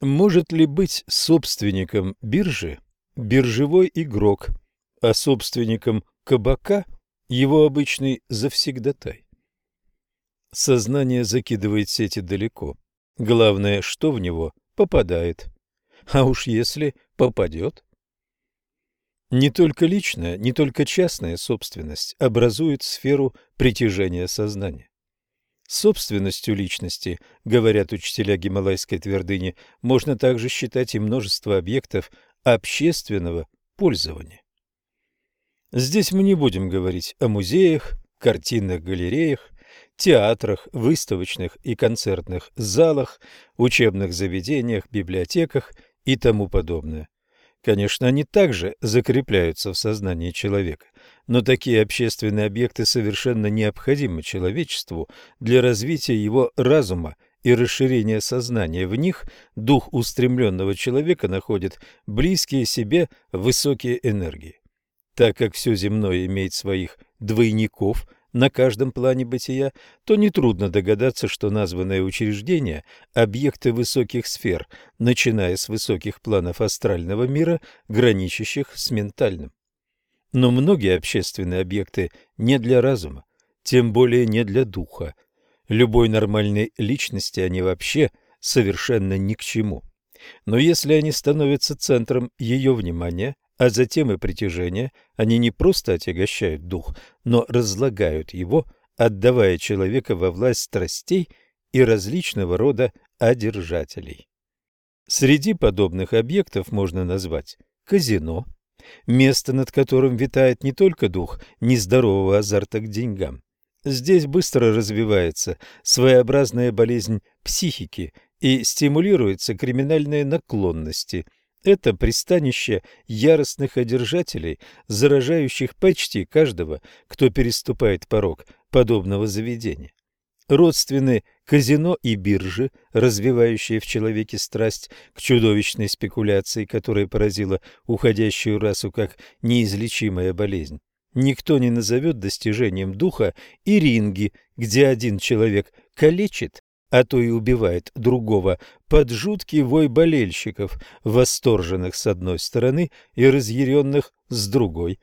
Может ли быть собственником биржи биржевой игрок, а собственником кабака его обычный завсегдатай? Сознание закидывает сети далеко. Главное, что в него попадает. А уж если попадет. Не только личная, не только частная собственность образует сферу притяжения сознания. Собственностью личности, говорят учителя Гималайской твердыни, можно также считать и множество объектов общественного пользования. Здесь мы не будем говорить о музеях, картинных галереях, театрах, выставочных и концертных залах, учебных заведениях, библиотеках и тому подобное. Конечно, они также закрепляются в сознании человека, но такие общественные объекты совершенно необходимы человечеству для развития его разума и расширения сознания. В них дух устремленного человека находит близкие себе высокие энергии. Так как все земное имеет своих двойников – на каждом плане бытия, то нетрудно догадаться, что названные учреждения – объекты высоких сфер, начиная с высоких планов астрального мира, граничащих с ментальным. Но многие общественные объекты не для разума, тем более не для духа. Любой нормальной личности они вообще совершенно ни к чему. Но если они становятся центром ее внимания – а затем и притяжение, они не просто отягощают дух, но разлагают его, отдавая человека во власть страстей и различного рода одержателей. Среди подобных объектов можно назвать казино, место, над которым витает не только дух нездорового азарта к деньгам. Здесь быстро развивается своеобразная болезнь психики и стимулируются криминальные наклонности – это пристанище яростных одержателей, заражающих почти каждого, кто переступает порог подобного заведения. Родственны казино и биржи, развивающие в человеке страсть к чудовищной спекуляции, которая поразила уходящую расу как неизлечимая болезнь. Никто не назовет достижением духа и ринги, где один человек калечит, а то и убивает другого под жуткий вой болельщиков, восторженных с одной стороны и разъяренных с другой.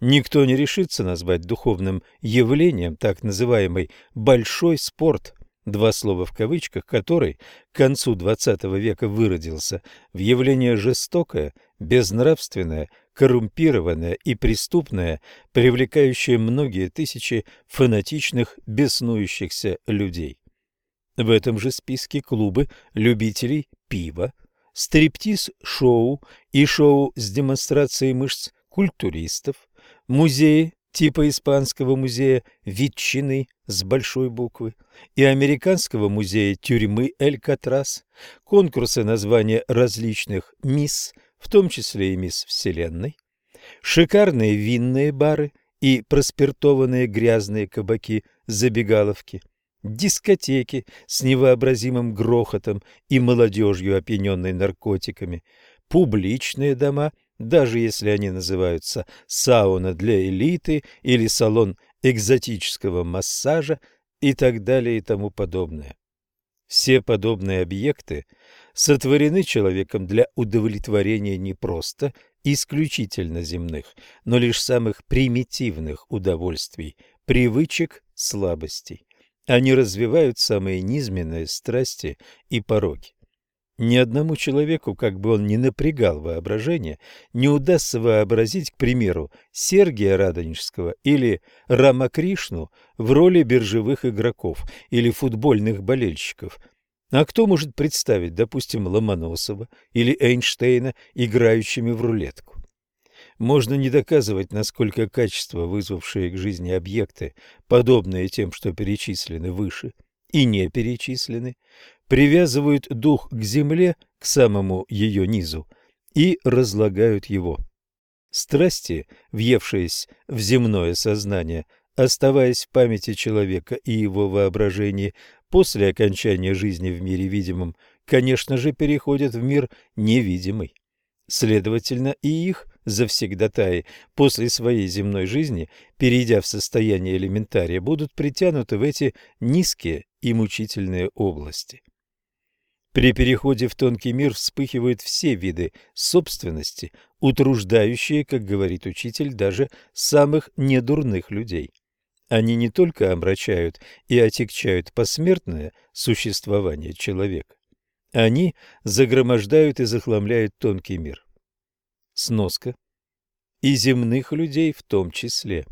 Никто не решится назвать духовным явлением так называемый «большой спорт», два слова в кавычках, который к концу XX века выродился в явление жестокое, безнравственное, коррумпированное и преступное, привлекающее многие тысячи фанатичных, беснующихся людей. В этом же списке клубы любителей пива, стриптиз-шоу и шоу с демонстрацией мышц культуристов, музеи типа Испанского музея ветчины с большой буквы и Американского музея тюрьмы Эль-Катрас, конкурсы названия различных мисс, в том числе и мисс Вселенной, шикарные винные бары и проспиртованные грязные кабаки-забегаловки – дискотеки с невообразимым грохотом и молодежью, опьяненной наркотиками, публичные дома, даже если они называются сауна для элиты или салон экзотического массажа и так далее и тому подобное. Все подобные объекты сотворены человеком для удовлетворения не просто исключительно земных, но лишь самых примитивных удовольствий, привычек, слабостей. Они развивают самые низменные страсти и пороки. Ни одному человеку, как бы он ни напрягал воображение, не удастся вообразить, к примеру, Сергия Радонежского или Рамакришну в роли биржевых игроков или футбольных болельщиков. А кто может представить, допустим, Ломоносова или Эйнштейна играющими в рулетку? Можно не доказывать, насколько качества, вызвавшие к жизни объекты, подобные тем, что перечислены выше и не перечислены, привязывают дух к земле, к самому ее низу, и разлагают его. Страсти, въевшиеся в земное сознание, оставаясь в памяти человека и его воображении после окончания жизни в мире видимом, конечно же, переходят в мир невидимый. Следовательно, и их завсегдатаи после своей земной жизни, перейдя в состояние элементария, будут притянуты в эти низкие и мучительные области. При переходе в тонкий мир вспыхивают все виды собственности, утруждающие, как говорит учитель, даже самых недурных людей. Они не только омрачают и отягчают посмертное существование человека, они загромождают и захламляют тонкий мир. Сноска. И земных людей в том числе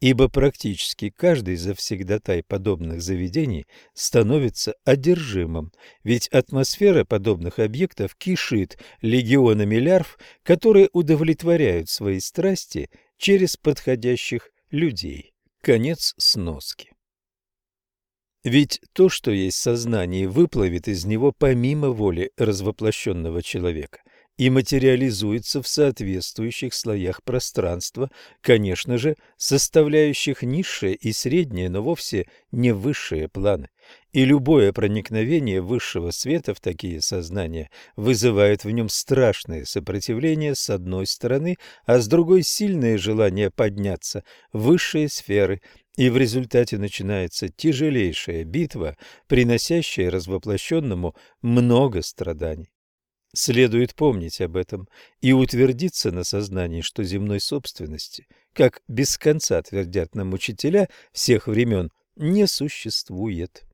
ибо практически каждый завсегдатай подобных заведений становится одержимым, ведь атмосфера подобных объектов кишит легионами лярв, которые удовлетворяют свои страсти через подходящих людей. Конец сноски. Ведь то, что есть сознание, выплывет из него помимо воли развоплощенного человека – и материализуется в соответствующих слоях пространства, конечно же, составляющих низшие и средние, но вовсе не высшие планы. И любое проникновение высшего света в такие сознания вызывает в нем страшное сопротивление с одной стороны, а с другой сильное желание подняться в высшие сферы, и в результате начинается тяжелейшая битва, приносящая развоплощенному много страданий. Следует помнить об этом и утвердиться на сознании, что земной собственности, как без конца твердят нам учителя всех времен, не существует.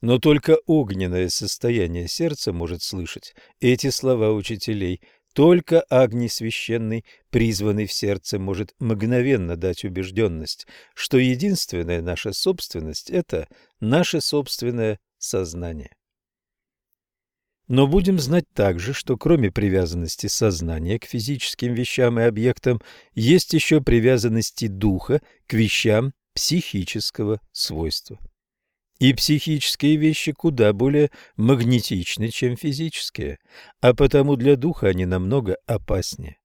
Но только огненное состояние сердца может слышать эти слова учителей. Только огни священный, призванный в сердце, может мгновенно дать убежденность, что единственная наша собственность – это наше собственное сознание. Но будем знать также, что кроме привязанности сознания к физическим вещам и объектам, есть еще привязанности духа к вещам психического свойства. И психические вещи куда более магнетичны, чем физические, а потому для духа они намного опаснее.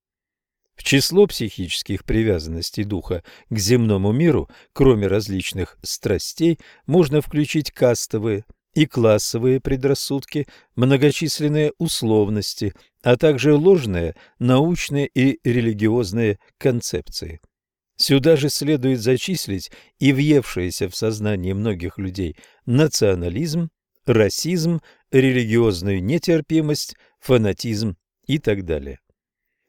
В число психических привязанностей духа к земному миру, кроме различных страстей, можно включить кастовые – и классовые предрассудки, многочисленные условности, а также ложные научные и религиозные концепции. Сюда же следует зачислить и въевшиеся в сознание многих людей национализм, расизм, религиозную нетерпимость, фанатизм и так далее.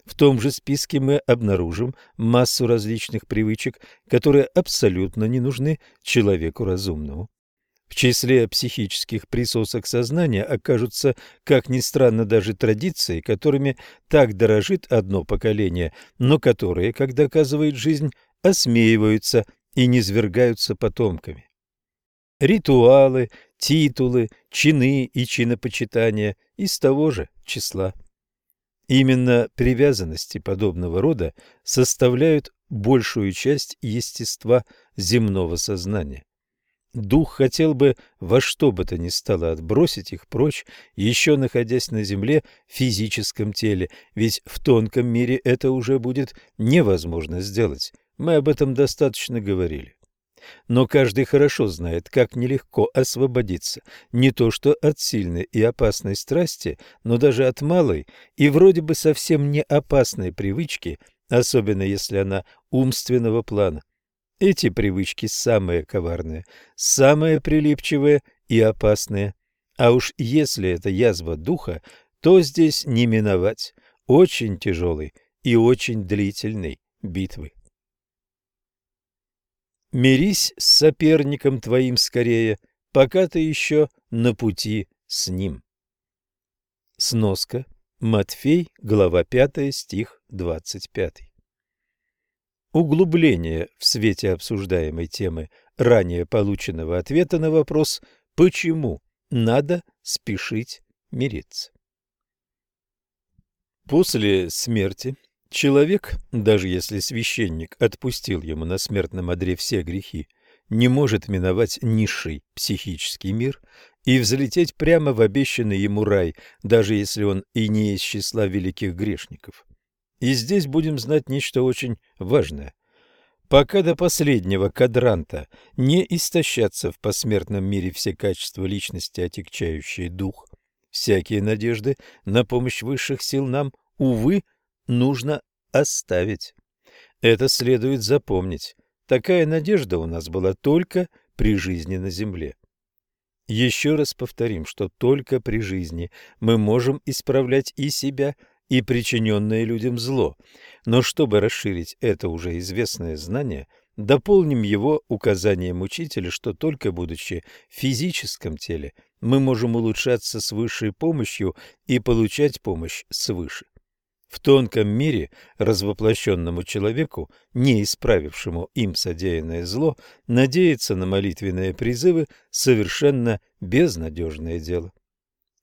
В том же списке мы обнаружим массу различных привычек, которые абсолютно не нужны человеку разумному. В числе психических присосок сознания окажутся, как ни странно, даже традиции, которыми так дорожит одно поколение, но которые, как доказывает жизнь, осмеиваются и низвергаются потомками. Ритуалы, титулы, чины и чинопочитания из того же числа. Именно привязанности подобного рода составляют большую часть естества земного сознания. Дух хотел бы во что бы то ни стало отбросить их прочь, еще находясь на земле в физическом теле, ведь в тонком мире это уже будет невозможно сделать. Мы об этом достаточно говорили. Но каждый хорошо знает, как нелегко освободиться не то что от сильной и опасной страсти, но даже от малой и вроде бы совсем не опасной привычки, особенно если она умственного плана. Эти привычки самые коварные, самые прилипчивые и опасные. А уж если это язва духа, то здесь не миновать очень тяжелой и очень длительной битвы. Мирись с соперником твоим скорее, пока ты еще на пути с ним. Сноска. Матфей, глава 5, стих 25. Углубление в свете обсуждаемой темы ранее полученного ответа на вопрос «Почему надо спешить мириться?». После смерти человек, даже если священник отпустил ему на смертном одре все грехи, не может миновать низший психический мир и взлететь прямо в обещанный ему рай, даже если он и не из числа великих грешников. И здесь будем знать нечто очень важное. Пока до последнего кадранта не истощатся в посмертном мире все качества личности, отягчающие дух, всякие надежды на помощь высших сил нам, увы, нужно оставить. Это следует запомнить. Такая надежда у нас была только при жизни на земле. Еще раз повторим, что только при жизни мы можем исправлять и себя, и причиненное людям зло. Но чтобы расширить это уже известное знание, дополним его указанием учителя, что только будучи в физическом теле, мы можем улучшаться с высшей помощью и получать помощь свыше. В тонком мире развоплощенному человеку, не исправившему им содеянное зло, надеяться на молитвенные призывы – совершенно безнадежное дело.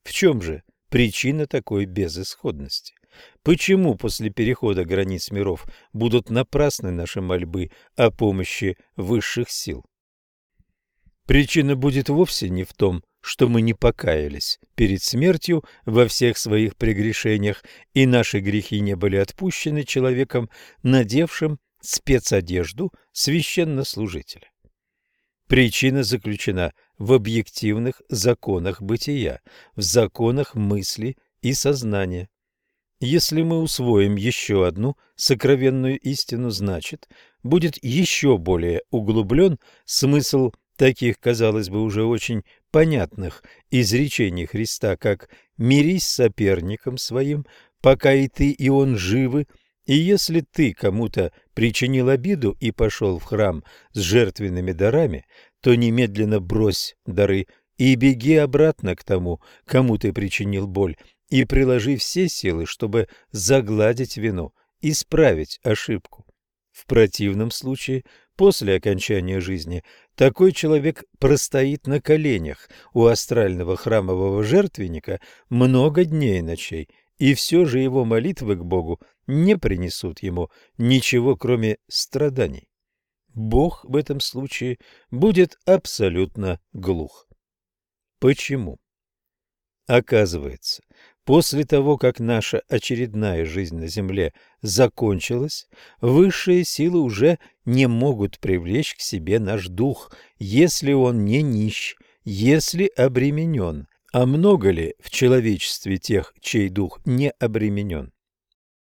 В чем же причина такой безысходности? Почему после перехода границ миров будут напрасны наши мольбы о помощи высших сил? Причина будет вовсе не в том, что мы не покаялись перед смертью во всех своих прегрешениях, и наши грехи не были отпущены человеком, надевшим спецодежду священнослужителя. Причина заключена в объективных законах бытия, в законах мысли и сознания. Если мы усвоим еще одну сокровенную истину, значит, будет еще более углублен смысл таких, казалось бы, уже очень понятных изречений Христа, как «мирись с соперником своим, пока и ты, и он живы», и если ты кому-то причинил обиду и пошел в храм с жертвенными дарами, то немедленно брось дары и беги обратно к тому, кому ты причинил боль, и приложи все силы, чтобы загладить вину, исправить ошибку. В противном случае После окончания жизни такой человек простоит на коленях у астрального храмового жертвенника много дней и ночей, и все же его молитвы к Богу не принесут ему ничего, кроме страданий. Бог в этом случае будет абсолютно глух. Почему? Оказывается, После того, как наша очередная жизнь на Земле закончилась, высшие силы уже не могут привлечь к себе наш дух, если он не нищ, если обременен. А много ли в человечестве тех, чей дух не обременен?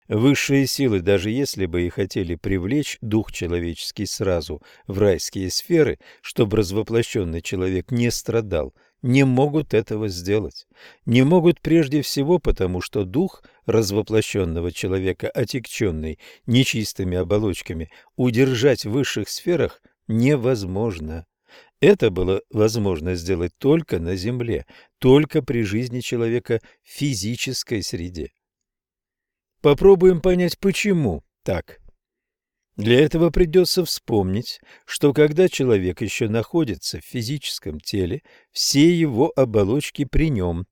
Высшие силы, даже если бы и хотели привлечь дух человеческий сразу в райские сферы, чтобы развоплощенный человек не страдал – не могут этого сделать. Не могут прежде всего потому, что дух развоплощенного человека, отягченный нечистыми оболочками, удержать в высших сферах невозможно. Это было возможно сделать только на Земле, только при жизни человека в физической среде. Попробуем понять, почему так. Для этого придется вспомнить, что когда человек еще находится в физическом теле, все его оболочки при нем.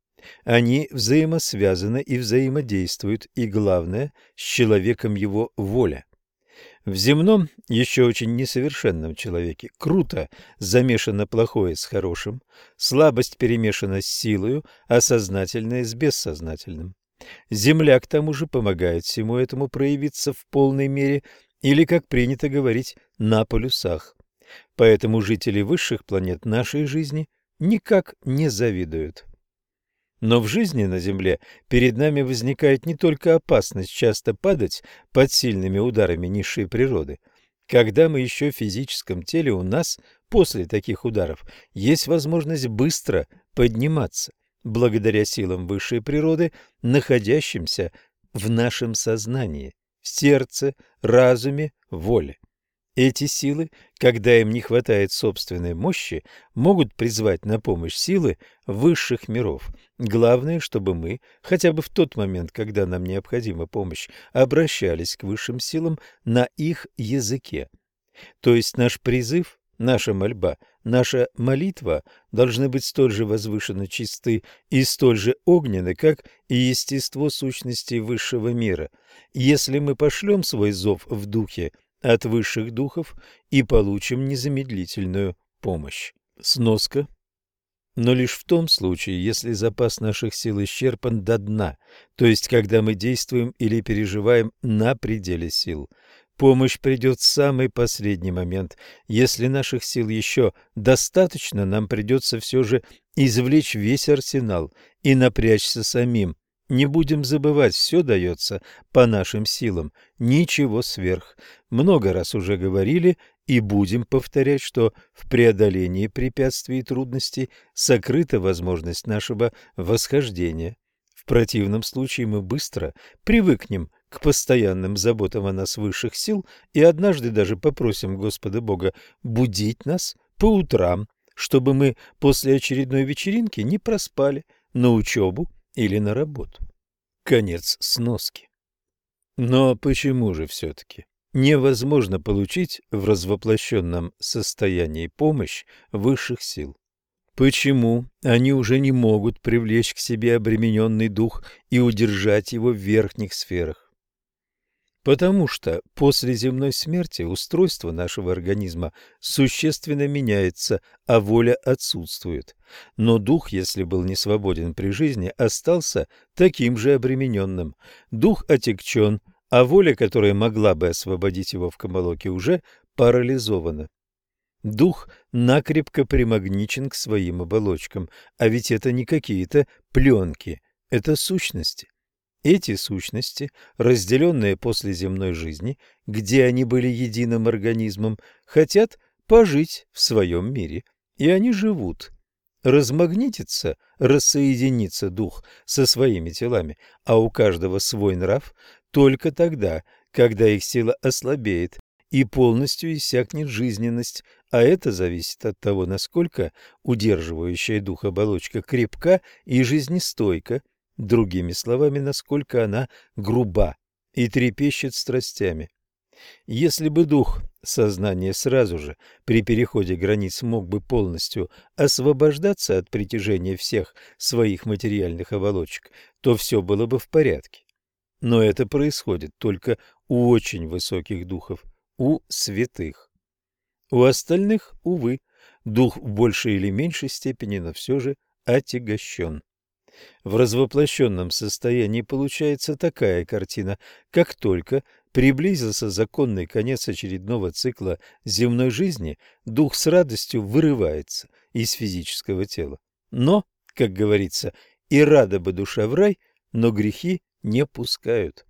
Они взаимосвязаны и взаимодействуют, и, главное, с человеком его воля. В земном, еще очень несовершенном человеке круто замешано плохое с хорошим, слабость перемешана с силою, а сознательное с бессознательным. Земля, к тому же, помогает всему этому проявиться в полной мере – или, как принято говорить, на полюсах. Поэтому жители высших планет нашей жизни никак не завидуют. Но в жизни на Земле перед нами возникает не только опасность часто падать под сильными ударами низшей природы. Когда мы еще в физическом теле, у нас после таких ударов есть возможность быстро подниматься, благодаря силам высшей природы, находящимся в нашем сознании сердце, разуме, воле. Эти силы, когда им не хватает собственной мощи, могут призвать на помощь силы высших миров. Главное, чтобы мы, хотя бы в тот момент, когда нам необходима помощь, обращались к высшим силам на их языке. То есть наш призыв, наша мольба, наша молитва должны быть столь же возвышенно чисты и столь же огненны, как и естество сущности высшего мира – если мы пошлем свой зов в духе от высших духов и получим незамедлительную помощь. Сноска. Но лишь в том случае, если запас наших сил исчерпан до дна, то есть когда мы действуем или переживаем на пределе сил. Помощь придет в самый последний момент. Если наших сил еще достаточно, нам придется все же извлечь весь арсенал и напрячься самим Не будем забывать, все дается по нашим силам, ничего сверх. Много раз уже говорили и будем повторять, что в преодолении препятствий и трудностей сокрыта возможность нашего восхождения. В противном случае мы быстро привыкнем к постоянным заботам о нас высших сил и однажды даже попросим Господа Бога будить нас по утрам, чтобы мы после очередной вечеринки не проспали на учебу или на работу. Конец сноски. Но почему же все-таки невозможно получить в развоплощенном состоянии помощь высших сил? Почему они уже не могут привлечь к себе обремененный дух и удержать его в верхних сферах? Потому что после земной смерти устройство нашего организма существенно меняется, а воля отсутствует. Но дух, если был не свободен при жизни, остался таким же обремененным. Дух отягчен, а воля, которая могла бы освободить его в Камалоке, уже парализована. Дух накрепко примагничен к своим оболочкам, а ведь это не какие-то пленки, это сущности. Эти сущности, разделенные после земной жизни, где они были единым организмом, хотят пожить в своем мире, и они живут. Размагнитится, рассоединится дух со своими телами, а у каждого свой нрав только тогда, когда их сила ослабеет и полностью иссякнет жизненность, а это зависит от того, насколько удерживающая дух оболочка крепка и жизнестойка, Другими словами, насколько она груба и трепещет страстями. Если бы дух сознания сразу же при переходе границ мог бы полностью освобождаться от притяжения всех своих материальных оболочек, то все было бы в порядке. Но это происходит только у очень высоких духов, у святых. У остальных, увы, дух в большей или меньшей степени, но все же отягощен. В развоплощенном состоянии получается такая картина. Как только приблизился законный конец очередного цикла земной жизни, дух с радостью вырывается из физического тела. Но, как говорится, и рада бы душа в рай, но грехи не пускают.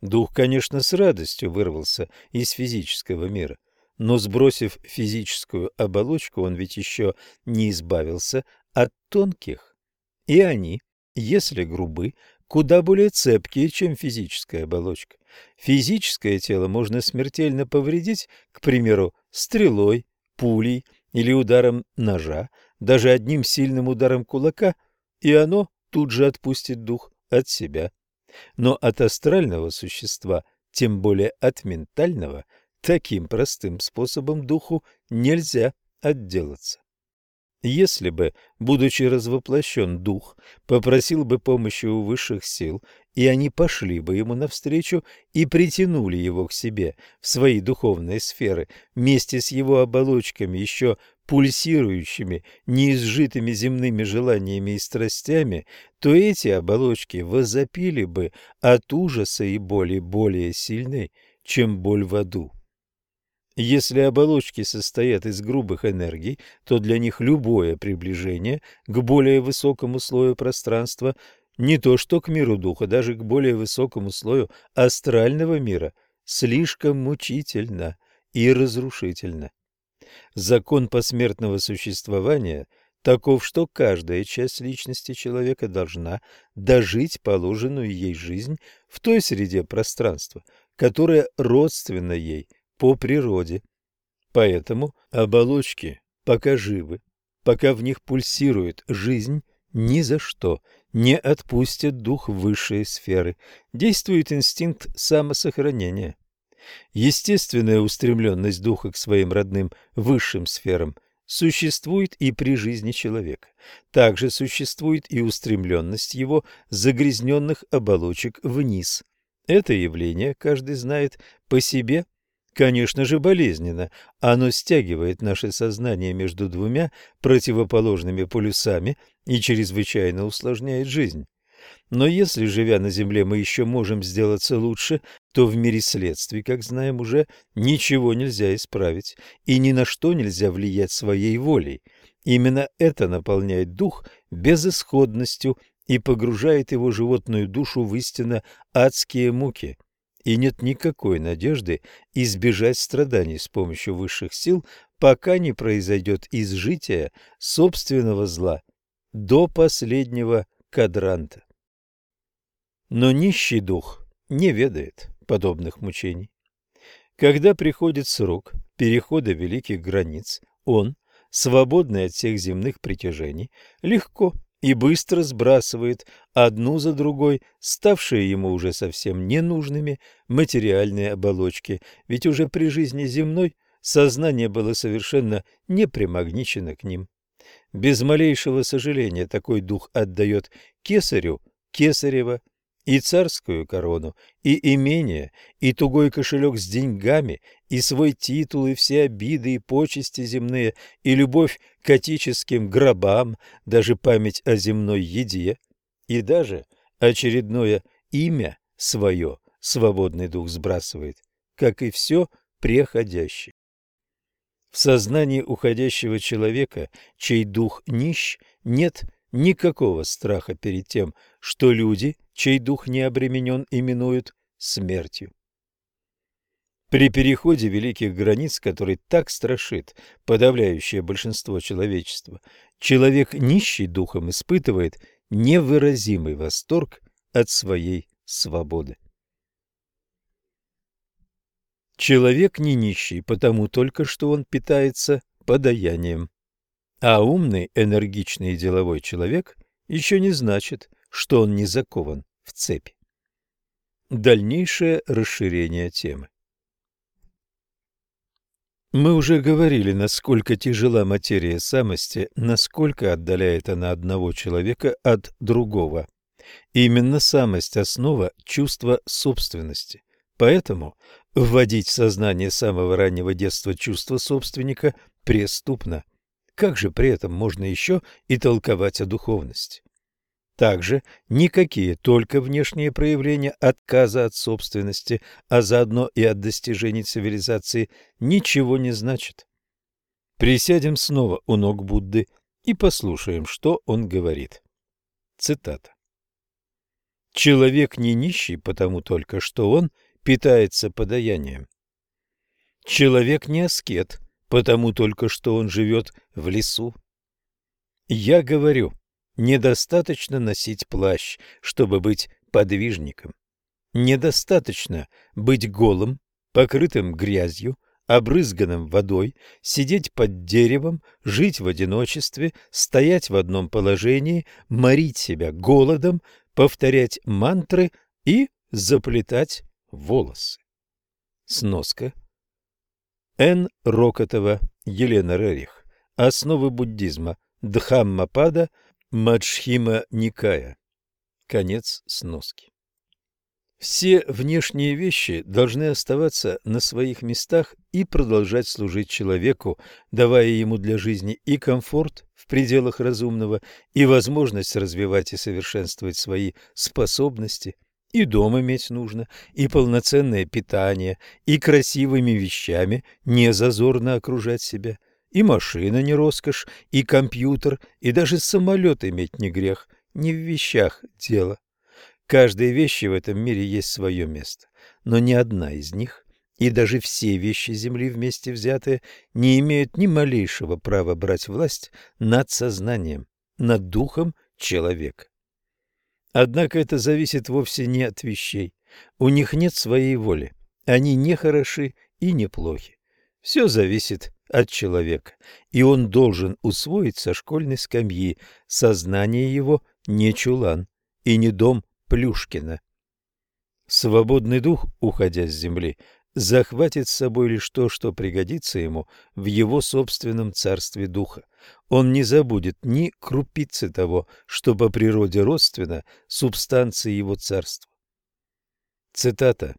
Дух, конечно, с радостью вырвался из физического мира, но, сбросив физическую оболочку, он ведь еще не избавился от тонких. И они, если грубы, куда более цепкие, чем физическая оболочка. Физическое тело можно смертельно повредить, к примеру, стрелой, пулей или ударом ножа, даже одним сильным ударом кулака, и оно тут же отпустит дух от себя. Но от астрального существа, тем более от ментального, таким простым способом духу нельзя отделаться. Если бы, будучи развоплощен дух, попросил бы помощи у высших сил, и они пошли бы ему навстречу и притянули его к себе в свои духовные сферы вместе с его оболочками, еще пульсирующими, неизжитыми земными желаниями и страстями, то эти оболочки возопили бы от ужаса и боли более сильной, чем боль в аду. Если оболочки состоят из грубых энергий, то для них любое приближение к более высокому слою пространства, не то что к миру духа, даже к более высокому слою астрального мира, слишком мучительно и разрушительно. Закон посмертного существования таков, что каждая часть личности человека должна дожить положенную ей жизнь в той среде пространства, которая родственна ей – по природе. Поэтому оболочки пока живы, пока в них пульсирует жизнь, ни за что не отпустят дух в высшие сферы. Действует инстинкт самосохранения. Естественная устремленность духа к своим родным высшим сферам существует и при жизни человека. Также существует и устремленность его загрязненных оболочек вниз. Это явление каждый знает по себе конечно же, болезненно. Оно стягивает наше сознание между двумя противоположными полюсами и чрезвычайно усложняет жизнь. Но если, живя на Земле, мы еще можем сделаться лучше, то в мире следствий, как знаем уже, ничего нельзя исправить и ни на что нельзя влиять своей волей. Именно это наполняет дух безысходностью и погружает его животную душу в истинно адские муки, и нет никакой надежды избежать страданий с помощью высших сил, пока не произойдет изжитие собственного зла до последнего кадранта. Но нищий дух не ведает подобных мучений. Когда приходит срок перехода великих границ, он, свободный от всех земных притяжений, легко и быстро сбрасывает одну за другой ставшие ему уже совсем ненужными материальные оболочки, ведь уже при жизни земной сознание было совершенно не примагничено к ним. Без малейшего сожаления такой дух отдает кесарю кесарева, и царскую корону, и имение, и тугой кошелек с деньгами, и свой титул, и все обиды и почести земные, и любовь к отеческим гробам, даже память о земной еде, и даже очередное имя свое свободный дух сбрасывает, как и все преходящее. В сознании уходящего человека, чей дух нищ, нет никакого страха перед тем, что люди, чей дух не обременен, именуют смертью. При переходе великих границ, который так страшит подавляющее большинство человечества, человек нищий духом испытывает невыразимый восторг от своей свободы. Человек не нищий, потому только что он питается подаянием. А умный, энергичный и деловой человек еще не значит, что он не закован в цепи. Дальнейшее расширение темы. Мы уже говорили, насколько тяжела материя самости, насколько отдаляет она одного человека от другого. Именно самость – основа чувства собственности. Поэтому вводить в сознание самого раннего детства чувство собственника преступно. Как же при этом можно еще и толковать о духовности? Также никакие только внешние проявления отказа от собственности, а заодно и от достижений цивилизации, ничего не значат. Присядем снова у ног Будды и послушаем, что он говорит. Цитата. «Человек не нищий, потому только что он питается подаянием. Человек не аскет, потому только что он живет в лесу. Я говорю, недостаточно носить плащ, чтобы быть подвижником. Недостаточно быть голым, покрытым грязью, обрызганным водой, сидеть под деревом, жить в одиночестве, стоять в одном положении, морить себя голодом, повторять мантры и заплетать волосы. Сноска Н. Рокотова, Елена Рерих. Основы буддизма. Дхаммапада, Маджхима Никая. Конец сноски. Все внешние вещи должны оставаться на своих местах и продолжать служить человеку, давая ему для жизни и комфорт в пределах разумного, и возможность развивать и совершенствовать свои способности – и дом иметь нужно, и полноценное питание, и красивыми вещами не зазорно окружать себя, и машина не роскошь, и компьютер, и даже самолет иметь не грех, не в вещах дело. Каждой вещи в этом мире есть свое место, но ни одна из них, и даже все вещи Земли вместе взятые, не имеют ни малейшего права брать власть над сознанием, над духом человека. Однако это зависит вовсе не от вещей. У них нет своей воли. Они не хороши и не плохи. Все зависит от человека, и он должен усвоить со школьной скамьи. Сознание его не чулан и не дом Плюшкина. Свободный дух, уходя с земли, захватит с собой лишь то, что пригодится ему в его собственном царстве духа. Он не забудет ни крупицы того, что по природе родственно субстанции его царства. Цитата.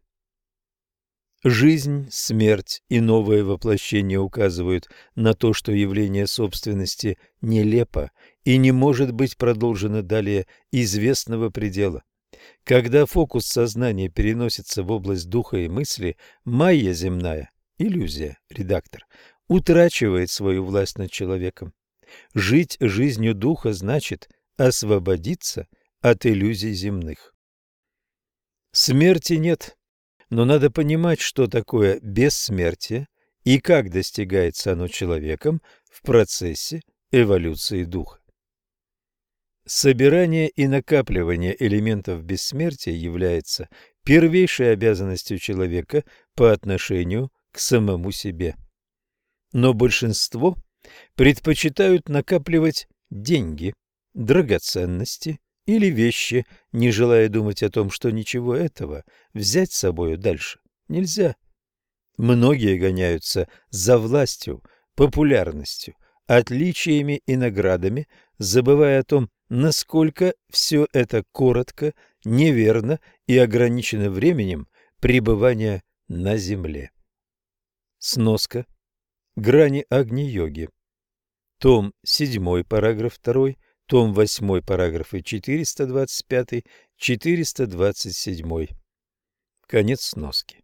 Жизнь, смерть и новое воплощение указывают на то, что явление собственности нелепо и не может быть продолжено далее известного предела. Когда фокус сознания переносится в область духа и мысли, майя земная, иллюзия, редактор, утрачивает свою власть над человеком. Жить жизнью духа значит освободиться от иллюзий земных. Смерти нет, но надо понимать, что такое бессмертие и как достигается оно человеком в процессе эволюции духа. Собирание и накапливание элементов бессмертия является первейшей обязанностью человека по отношению к самому себе. Но большинство предпочитают накапливать деньги, драгоценности или вещи, не желая думать о том, что ничего этого взять с собою дальше нельзя. Многие гоняются за властью, популярностью, отличиями и наградами, забывая о том, насколько все это коротко, неверно и ограничено временем пребывания на земле. Сноска. Грани Агни-йоги. Том 7, параграф 2, том 8, параграфы 425-427. Конец сноски.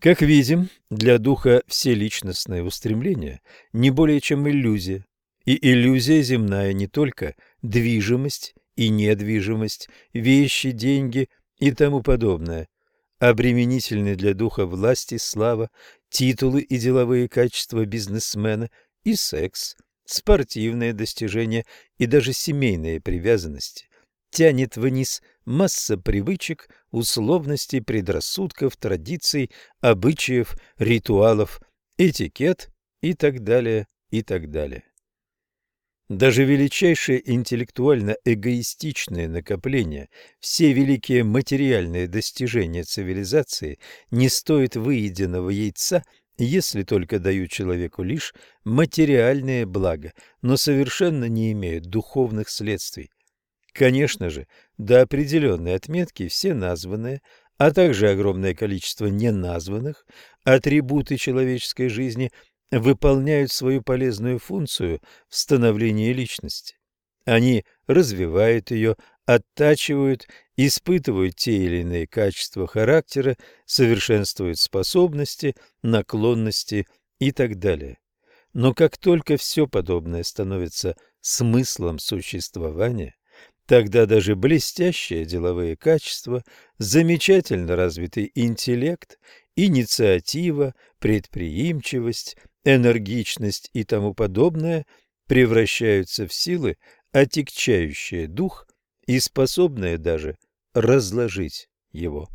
Как видим, для духа все личностные устремления не более чем иллюзия, и иллюзия земная не только движимость и недвижимость, вещи, деньги и тому подобное, обременительны для духа власти, слава, титулы и деловые качества бизнесмена и секс, спортивные достижения и даже семейные привязанности. Тянет вниз масса привычек, условностей, предрассудков, традиций, обычаев, ритуалов, этикет и так далее, и так далее. Даже величайшие интеллектуально-эгоистичные накопления, все великие материальные достижения цивилизации не стоят выеденного яйца, если только дают человеку лишь материальные блага, но совершенно не имеют духовных следствий. Конечно же, до определенной отметки все названные, а также огромное количество неназванных атрибуты человеческой жизни – выполняют свою полезную функцию в становлении личности. Они развивают ее, оттачивают, испытывают те или иные качества характера, совершенствуют способности, наклонности и так далее. Но как только все подобное становится смыслом существования, тогда даже блестящие деловые качества, замечательно развитый интеллект, инициатива, предприимчивость – энергичность и тому подобное превращаются в силы, отягчающие дух и способные даже разложить его.